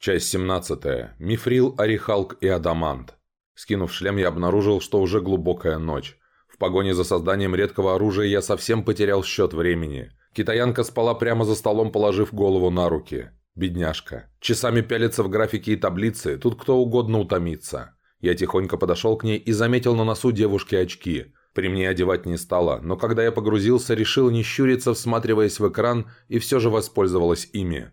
Часть 17. Мифрил, Орехалк и Адамант. Скинув шлем, я обнаружил, что уже глубокая ночь. В погоне за созданием редкого оружия я совсем потерял счет времени. Китаянка спала прямо за столом, положив голову на руки. Бедняжка. Часами пялится в графике и таблицы, тут кто угодно утомится. Я тихонько подошел к ней и заметил на носу девушки очки. При мне одевать не стала, но когда я погрузился, решил не щуриться, всматриваясь в экран, и все же воспользовалась ими.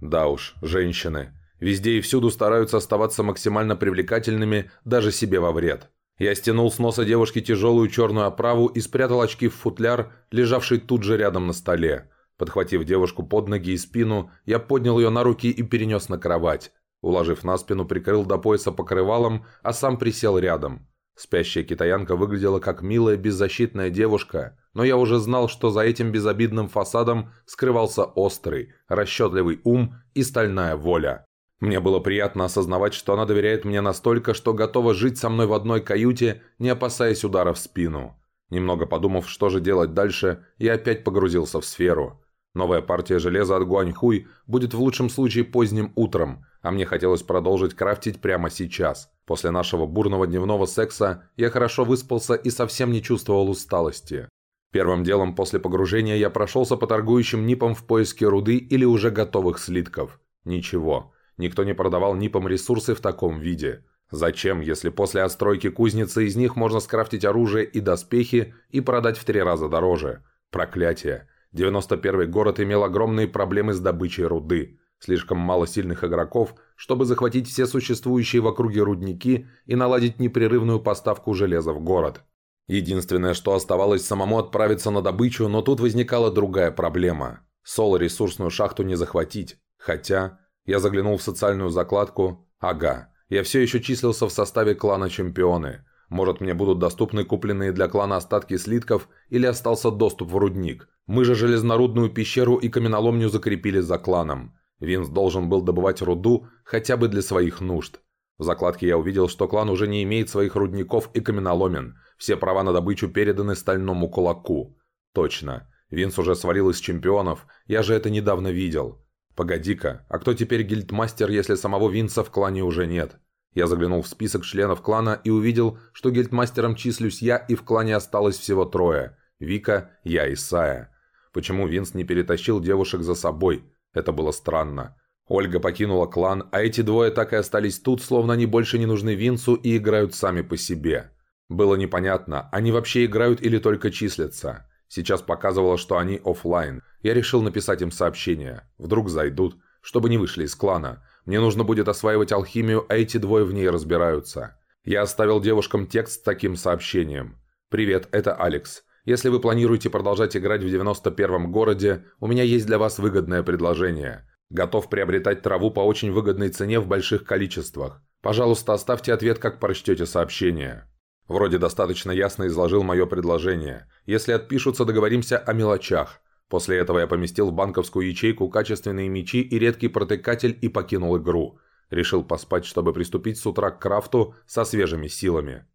Да уж, женщины. Везде и всюду стараются оставаться максимально привлекательными, даже себе во вред. Я стянул с носа девушки тяжелую черную оправу и спрятал очки в футляр, лежавший тут же рядом на столе. Подхватив девушку под ноги и спину, я поднял ее на руки и перенес на кровать. Уложив на спину, прикрыл до пояса покрывалом, а сам присел рядом. Спящая китаянка выглядела как милая беззащитная девушка, но я уже знал, что за этим безобидным фасадом скрывался острый, расчетливый ум и стальная воля. Мне было приятно осознавать, что она доверяет мне настолько, что готова жить со мной в одной каюте, не опасаясь удара в спину. Немного подумав, что же делать дальше, я опять погрузился в сферу. Новая партия железа от Гуаньхуй будет в лучшем случае поздним утром, а мне хотелось продолжить крафтить прямо сейчас. После нашего бурного дневного секса я хорошо выспался и совсем не чувствовал усталости. Первым делом после погружения я прошелся по торгующим НИПам в поиске руды или уже готовых слитков. Ничего. Никто не продавал НИПам ресурсы в таком виде. Зачем, если после отстройки кузницы из них можно скрафтить оружие и доспехи и продать в три раза дороже? Проклятие. 91-й город имел огромные проблемы с добычей руды. Слишком мало сильных игроков, чтобы захватить все существующие в округе рудники и наладить непрерывную поставку железа в город. Единственное, что оставалось самому отправиться на добычу, но тут возникала другая проблема. Соло-ресурсную шахту не захватить. Хотя, я заглянул в социальную закладку. Ага, я все еще числился в составе клана Чемпионы. Может, мне будут доступны купленные для клана остатки слитков или остался доступ в рудник. Мы же железнорудную пещеру и каменоломню закрепили за кланом. Винс должен был добывать руду хотя бы для своих нужд. В закладке я увидел, что клан уже не имеет своих рудников и каменоломен. Все права на добычу переданы стальному кулаку. Точно. Винс уже свалил из чемпионов. Я же это недавно видел. «Погоди-ка, а кто теперь гильдмастер, если самого Винса в клане уже нет?» Я заглянул в список членов клана и увидел, что гильдмастером числюсь я, и в клане осталось всего трое – Вика, я и Сая. Почему Винс не перетащил девушек за собой? Это было странно. Ольга покинула клан, а эти двое так и остались тут, словно они больше не нужны Винсу и играют сами по себе. Было непонятно, они вообще играют или только числятся. Сейчас показывало, что они офлайн. Я решил написать им сообщение. Вдруг зайдут, чтобы не вышли из клана. Мне нужно будет осваивать алхимию, а эти двое в ней разбираются. Я оставил девушкам текст с таким сообщением. «Привет, это Алекс. Если вы планируете продолжать играть в 91-м городе, у меня есть для вас выгодное предложение. Готов приобретать траву по очень выгодной цене в больших количествах. Пожалуйста, оставьте ответ, как прочтете сообщение». Вроде достаточно ясно изложил мое предложение. Если отпишутся, договоримся о мелочах. После этого я поместил в банковскую ячейку качественные мечи и редкий протыкатель и покинул игру. Решил поспать, чтобы приступить с утра к крафту со свежими силами.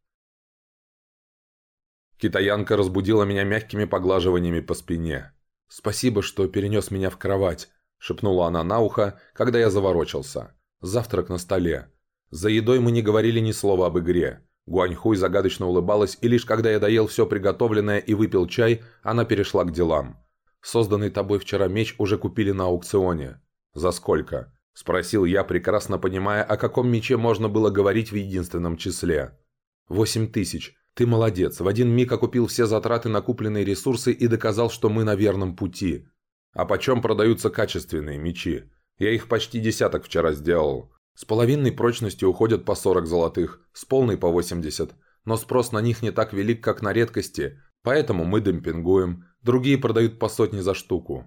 Китаянка разбудила меня мягкими поглаживаниями по спине. «Спасибо, что перенес меня в кровать», – шепнула она на ухо, когда я заворочился. «Завтрак на столе». За едой мы не говорили ни слова об игре. Гуаньхуй загадочно улыбалась, и лишь когда я доел все приготовленное и выпил чай, она перешла к делам. «Созданный тобой вчера меч уже купили на аукционе». «За сколько?» – спросил я, прекрасно понимая, о каком мече можно было говорить в единственном числе. «Восемь тысяч. Ты молодец. В один миг окупил все затраты на купленные ресурсы и доказал, что мы на верном пути. А почем продаются качественные мечи? Я их почти десяток вчера сделал. С половинной прочностью уходят по 40 золотых, с полной по 80, но спрос на них не так велик, как на редкости, поэтому мы демпингуем, другие продают по сотне за штуку.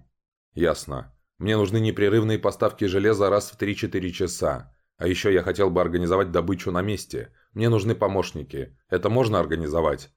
Ясно. Мне нужны непрерывные поставки железа раз в 3-4 часа. А еще я хотел бы организовать добычу на месте. Мне нужны помощники. Это можно организовать?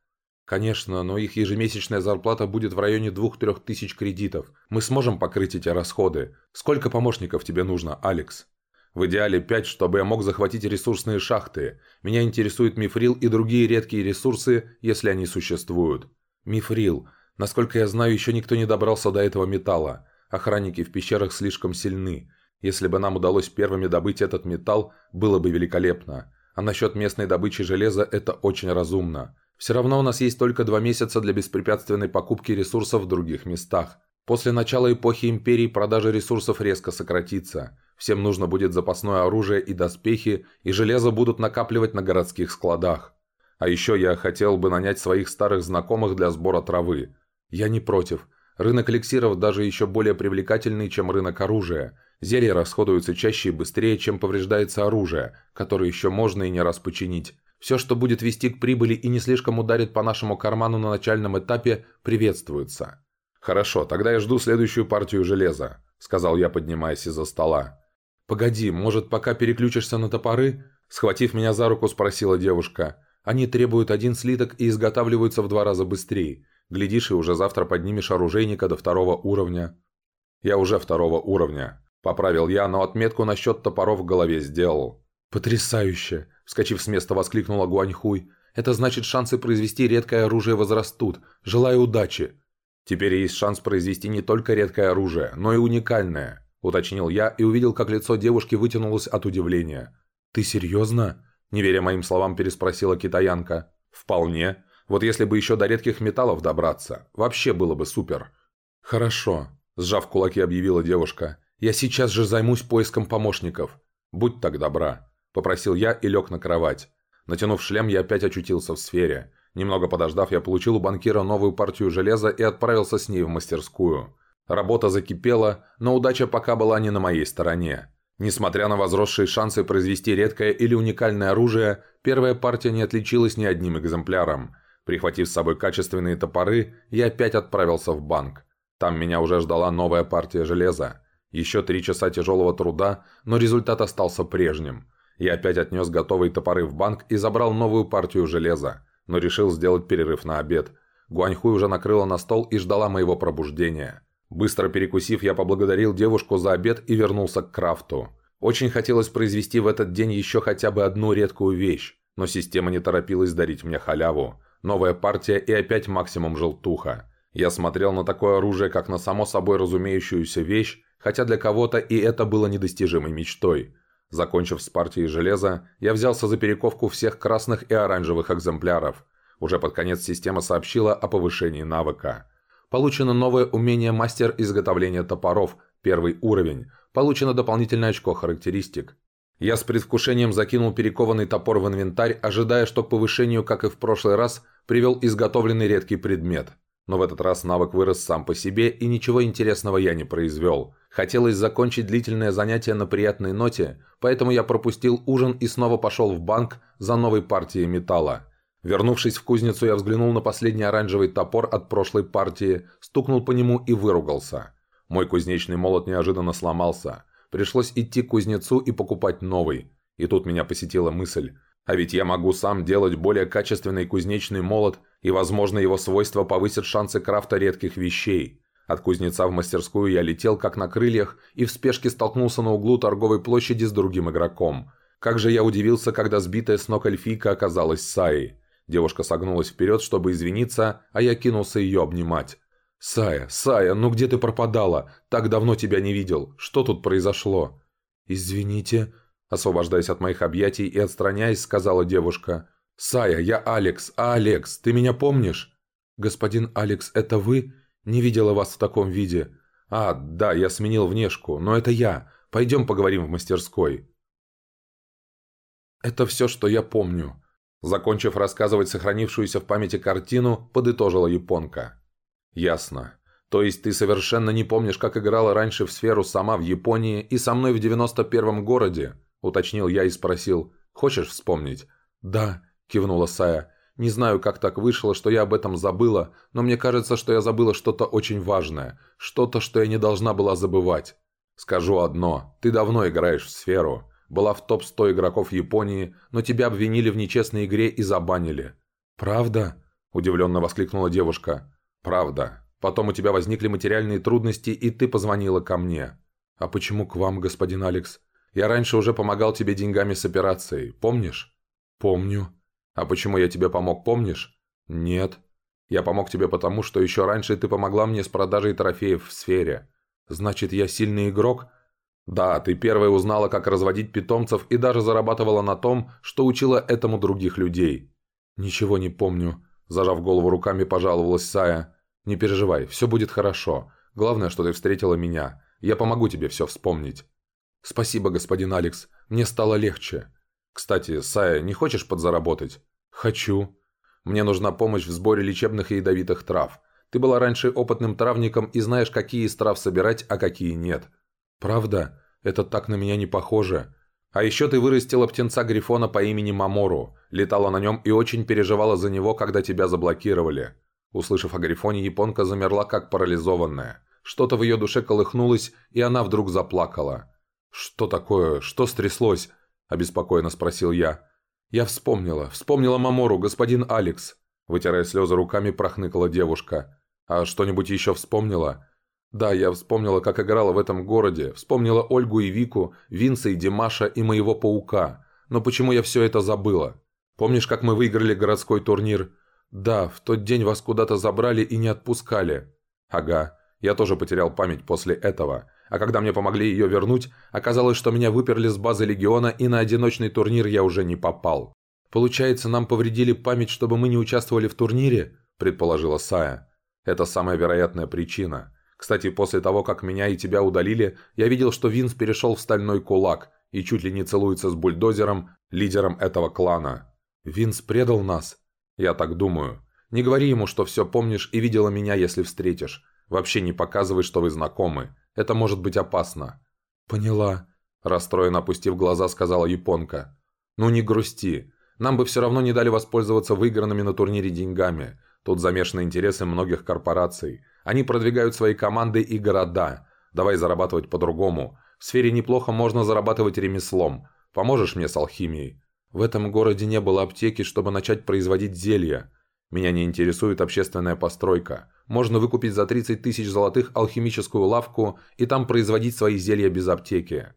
Конечно, но их ежемесячная зарплата будет в районе 2-3 тысяч кредитов. Мы сможем покрыть эти расходы. Сколько помощников тебе нужно, Алекс? В идеале 5, чтобы я мог захватить ресурсные шахты. Меня интересует мифрил и другие редкие ресурсы, если они существуют. Мифрил. Насколько я знаю, еще никто не добрался до этого металла. Охранники в пещерах слишком сильны. Если бы нам удалось первыми добыть этот металл, было бы великолепно. А насчет местной добычи железа это очень разумно. Все равно у нас есть только два месяца для беспрепятственной покупки ресурсов в других местах. После начала эпохи Империи продажа ресурсов резко сократится. Всем нужно будет запасное оружие и доспехи, и железо будут накапливать на городских складах. А еще я хотел бы нанять своих старых знакомых для сбора травы. Я не против. Рынок эликсиров даже еще более привлекательный, чем рынок оружия. Зелья расходуются чаще и быстрее, чем повреждается оружие, которое еще можно и не раз починить. Все, что будет вести к прибыли и не слишком ударит по нашему карману на начальном этапе, приветствуется. «Хорошо, тогда я жду следующую партию железа», – сказал я, поднимаясь из-за стола. «Погоди, может, пока переключишься на топоры?» Схватив меня за руку, спросила девушка. Они требуют один слиток и изготавливаются в два раза быстрее. Глядишь, и уже завтра поднимешь оружейника до второго уровня». «Я уже второго уровня», – поправил я, но отметку насчет топоров в голове сделал. «Потрясающе!» – вскочив с места, воскликнула Гуаньхуй. «Это значит, шансы произвести редкое оружие возрастут. Желаю удачи!» «Теперь есть шанс произвести не только редкое оружие, но и уникальное», – уточнил я и увидел, как лицо девушки вытянулось от удивления. «Ты серьезно?» Не веря моим словам, переспросила китаянка. «Вполне. Вот если бы еще до редких металлов добраться, вообще было бы супер». «Хорошо», – сжав кулаки, объявила девушка. «Я сейчас же займусь поиском помощников. Будь так добра», – попросил я и лег на кровать. Натянув шлем, я опять очутился в сфере. Немного подождав, я получил у банкира новую партию железа и отправился с ней в мастерскую. Работа закипела, но удача пока была не на моей стороне. Несмотря на возросшие шансы произвести редкое или уникальное оружие, первая партия не отличилась ни одним экземпляром. Прихватив с собой качественные топоры, я опять отправился в банк. Там меня уже ждала новая партия железа. Еще три часа тяжелого труда, но результат остался прежним. Я опять отнес готовые топоры в банк и забрал новую партию железа, но решил сделать перерыв на обед. Гуаньхуй уже накрыла на стол и ждала моего пробуждения. Быстро перекусив, я поблагодарил девушку за обед и вернулся к крафту. Очень хотелось произвести в этот день еще хотя бы одну редкую вещь, но система не торопилась дарить мне халяву. Новая партия и опять максимум желтуха. Я смотрел на такое оружие, как на само собой разумеющуюся вещь, хотя для кого-то и это было недостижимой мечтой. Закончив с партией железа, я взялся за перековку всех красных и оранжевых экземпляров. Уже под конец система сообщила о повышении навыка. Получено новое умение мастер изготовления топоров, первый уровень. Получено дополнительное очко характеристик. Я с предвкушением закинул перекованный топор в инвентарь, ожидая, что к повышению, как и в прошлый раз, привел изготовленный редкий предмет. Но в этот раз навык вырос сам по себе, и ничего интересного я не произвел. Хотелось закончить длительное занятие на приятной ноте, поэтому я пропустил ужин и снова пошел в банк за новой партией металла. Вернувшись в кузницу, я взглянул на последний оранжевый топор от прошлой партии, стукнул по нему и выругался. Мой кузнечный молот неожиданно сломался. Пришлось идти к кузнецу и покупать новый. И тут меня посетила мысль. А ведь я могу сам делать более качественный кузнечный молот, и, возможно, его свойства повысят шансы крафта редких вещей. От кузнеца в мастерскую я летел как на крыльях и в спешке столкнулся на углу торговой площади с другим игроком. Как же я удивился, когда сбитая с ног эльфийка оказалась Саей. Девушка согнулась вперед, чтобы извиниться, а я кинулся ее обнимать. «Сая, Сая, ну где ты пропадала? Так давно тебя не видел. Что тут произошло?» «Извините», – освобождаясь от моих объятий и отстраняясь, сказала девушка. «Сая, я Алекс. Алекс, ты меня помнишь?» «Господин Алекс, это вы? Не видела вас в таком виде». «А, да, я сменил внешку, но это я. Пойдем поговорим в мастерской». Это все, что я помню. Закончив рассказывать сохранившуюся в памяти картину, подытожила японка. «Ясно. То есть ты совершенно не помнишь, как играла раньше в сферу сама в Японии и со мной в 91-м городе?» – уточнил я и спросил. «Хочешь вспомнить?» «Да», – кивнула Сая. «Не знаю, как так вышло, что я об этом забыла, но мне кажется, что я забыла что-то очень важное, что-то, что я не должна была забывать. Скажу одно, ты давно играешь в сферу была в топ-100 игроков Японии, но тебя обвинили в нечестной игре и забанили». «Правда?» – удивленно воскликнула девушка. «Правда. Потом у тебя возникли материальные трудности, и ты позвонила ко мне». «А почему к вам, господин Алекс? Я раньше уже помогал тебе деньгами с операцией, помнишь?» «Помню». «А почему я тебе помог, помнишь?» «Нет». «Я помог тебе потому, что еще раньше ты помогла мне с продажей трофеев в сфере». «Значит, я сильный игрок?» Да, ты первая узнала, как разводить питомцев и даже зарабатывала на том, что учила этому других людей. Ничего не помню. Зажав голову руками, пожаловалась Сая. Не переживай, все будет хорошо. Главное, что ты встретила меня. Я помогу тебе все вспомнить. Спасибо, господин Алекс. Мне стало легче. Кстати, Сая, не хочешь подзаработать? Хочу. Мне нужна помощь в сборе лечебных и ядовитых трав. Ты была раньше опытным травником и знаешь, какие из трав собирать, а какие нет. «Правда? Это так на меня не похоже. А еще ты вырастила птенца Грифона по имени Мамору, летала на нем и очень переживала за него, когда тебя заблокировали». Услышав о Грифоне, японка замерла как парализованная. Что-то в ее душе колыхнулось, и она вдруг заплакала. «Что такое? Что стряслось?» – обеспокоенно спросил я. «Я вспомнила. Вспомнила Мамору, господин Алекс». Вытирая слезы руками, прохныкала девушка. «А что-нибудь еще вспомнила?» Да, я вспомнила, как играла в этом городе, вспомнила Ольгу и Вику, Винса и Димаша и моего паука. Но почему я все это забыла? Помнишь, как мы выиграли городской турнир? Да, в тот день вас куда-то забрали и не отпускали. Ага, я тоже потерял память после этого. А когда мне помогли ее вернуть, оказалось, что меня выперли с базы Легиона и на одиночный турнир я уже не попал. Получается, нам повредили память, чтобы мы не участвовали в турнире? Предположила Сая. Это самая вероятная причина. Кстати, после того, как меня и тебя удалили, я видел, что Винс перешел в стальной кулак и чуть ли не целуется с бульдозером, лидером этого клана. Винс предал нас? Я так думаю. Не говори ему, что все помнишь и видела меня, если встретишь. Вообще не показывай, что вы знакомы. Это может быть опасно. Поняла. Расстроенно опустив глаза, сказала японка. Ну не грусти. Нам бы все равно не дали воспользоваться выигранными на турнире деньгами. Тут замешаны интересы многих корпораций. Они продвигают свои команды и города. Давай зарабатывать по-другому. В сфере неплохо можно зарабатывать ремеслом. Поможешь мне с алхимией? В этом городе не было аптеки, чтобы начать производить зелья. Меня не интересует общественная постройка. Можно выкупить за 30 тысяч золотых алхимическую лавку и там производить свои зелья без аптеки.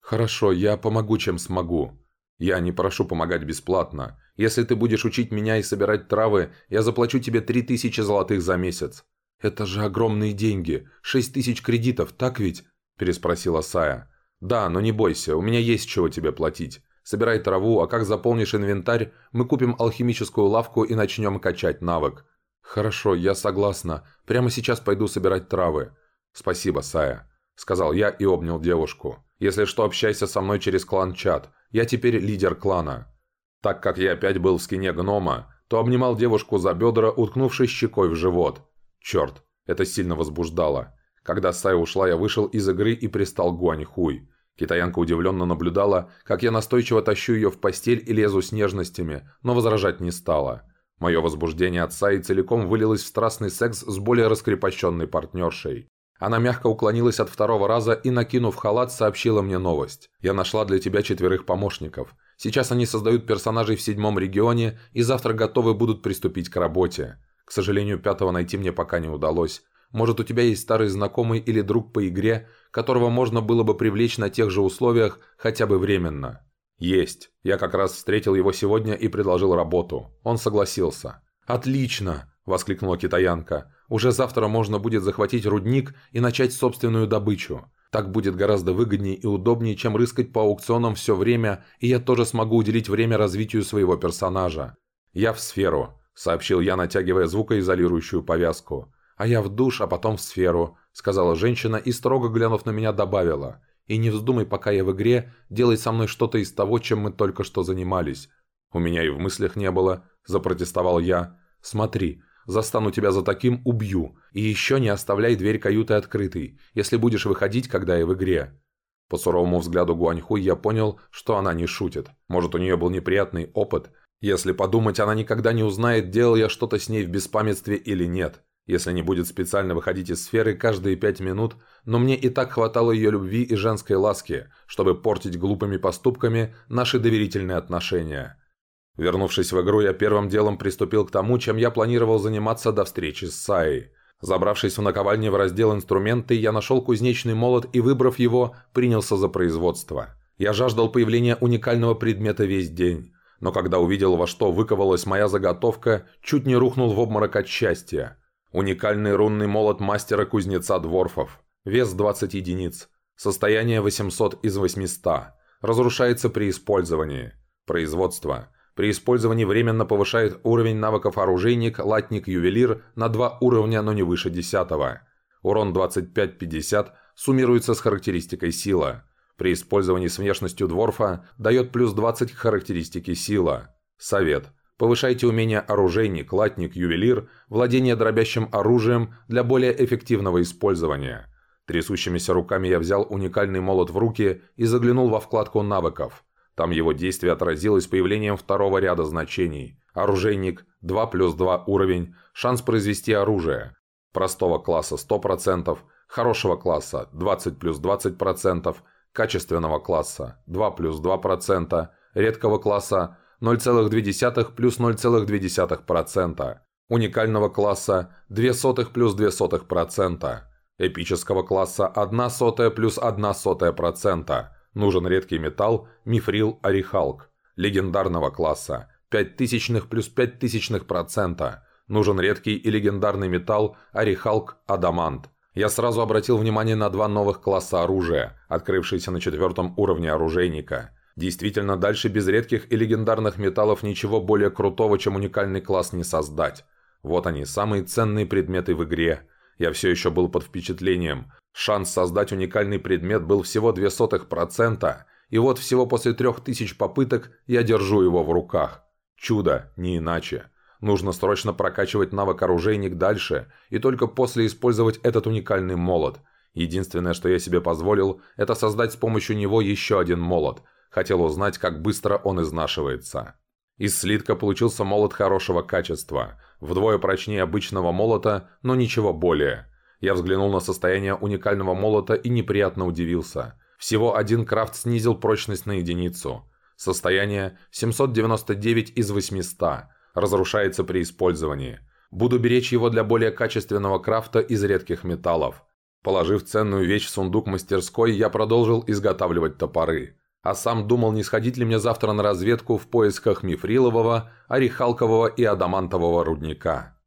Хорошо, я помогу, чем смогу. Я не прошу помогать бесплатно. Если ты будешь учить меня и собирать травы, я заплачу тебе 3000 золотых за месяц. «Это же огромные деньги. Шесть тысяч кредитов, так ведь?» – переспросила Сая. «Да, но не бойся, у меня есть чего тебе платить. Собирай траву, а как заполнишь инвентарь, мы купим алхимическую лавку и начнем качать навык». «Хорошо, я согласна. Прямо сейчас пойду собирать травы». «Спасибо, Сая», – сказал я и обнял девушку. «Если что, общайся со мной через клан-чат. Я теперь лидер клана». Так как я опять был в скине гнома, то обнимал девушку за бедра, уткнувшись щекой в живот. Черт, это сильно возбуждало. Когда Сая ушла, я вышел из игры и пристал к Гуаньхуй. Китаянка удивленно наблюдала, как я настойчиво тащу ее в постель и лезу с нежностями, но возражать не стала. Мое возбуждение от Саи целиком вылилось в страстный секс с более раскрепощенной партнершей. Она мягко уклонилась от второго раза и, накинув халат, сообщила мне новость. «Я нашла для тебя четверых помощников. Сейчас они создают персонажей в седьмом регионе и завтра готовы будут приступить к работе. К сожалению, пятого найти мне пока не удалось. Может, у тебя есть старый знакомый или друг по игре, которого можно было бы привлечь на тех же условиях хотя бы временно? Есть. Я как раз встретил его сегодня и предложил работу. Он согласился. Отлично, воскликнула китаянка. Уже завтра можно будет захватить рудник и начать собственную добычу. Так будет гораздо выгоднее и удобнее, чем рыскать по аукционам все время, и я тоже смогу уделить время развитию своего персонажа. Я в сферу сообщил я, натягивая звукоизолирующую повязку. «А я в душ, а потом в сферу», — сказала женщина и, строго глянув на меня, добавила. «И не вздумай, пока я в игре, делай со мной что-то из того, чем мы только что занимались». «У меня и в мыслях не было», — запротестовал я. «Смотри, застану тебя за таким, убью. И еще не оставляй дверь каюты открытой, если будешь выходить, когда я в игре». По суровому взгляду Гуаньхуй я понял, что она не шутит. Может, у нее был неприятный опыт, если подумать, она никогда не узнает, делал я что-то с ней в беспамятстве или нет. Если не будет специально выходить из сферы каждые пять минут, но мне и так хватало ее любви и женской ласки, чтобы портить глупыми поступками наши доверительные отношения. Вернувшись в игру, я первым делом приступил к тому, чем я планировал заниматься до встречи с Саей. Забравшись в наковальне в раздел «Инструменты», я нашел кузнечный молот и, выбрав его, принялся за производство. Я жаждал появления уникального предмета весь день но когда увидел, во что выковалась моя заготовка, чуть не рухнул в обморок от счастья. Уникальный рунный молот мастера-кузнеца Дворфов. Вес 20 единиц. Состояние 800 из 800. Разрушается при использовании. Производство. При использовании временно повышает уровень навыков оружейник, латник, ювелир на 2 уровня, но не выше 10. Урон 25-50 суммируется с характеристикой сила. При использовании с внешностью дворфа дает плюс 20 к характеристике сила. Совет. Повышайте умения оружейник, латник, ювелир, владение дробящим оружием для более эффективного использования. Трясущимися руками я взял уникальный молот в руки и заглянул во вкладку навыков. Там его действие отразилось появлением второго ряда значений. Оружейник, 2 плюс 2 уровень, шанс произвести оружие. Простого класса 100%, хорошего класса 20 плюс 20%, качественного класса 2 плюс 2%, редкого класса 0,2 плюс 0,2%, уникального класса 2 сотых плюс 2 сотых%, эпического класса 1 сотая плюс 1 сотая процента, Нужен редкий металл мифрил орехалк. Легендарного класса 5 тысячных плюс 5 тысячных процента. Нужен редкий и легендарный металл орехалк адамант. Я сразу обратил внимание на два новых класса оружия, открывшиеся на четвертом уровне оружейника. Действительно, дальше без редких и легендарных металлов ничего более крутого, чем уникальный класс не создать. Вот они, самые ценные предметы в игре. Я все еще был под впечатлением. Шанс создать уникальный предмет был всего 0,02%, и вот всего после трех тысяч попыток я держу его в руках. Чудо, не иначе. Нужно срочно прокачивать навык оружейник дальше, и только после использовать этот уникальный молот. Единственное, что я себе позволил, это создать с помощью него еще один молот. Хотел узнать, как быстро он изнашивается. Из слитка получился молот хорошего качества. Вдвое прочнее обычного молота, но ничего более. Я взглянул на состояние уникального молота и неприятно удивился. Всего один крафт снизил прочность на единицу. Состояние 799 из 800. Разрушается при использовании. Буду беречь его для более качественного крафта из редких металлов. Положив ценную вещь в сундук мастерской, я продолжил изготавливать топоры. А сам думал, не сходить ли мне завтра на разведку в поисках мифрилового, орехалкового и адамантового рудника.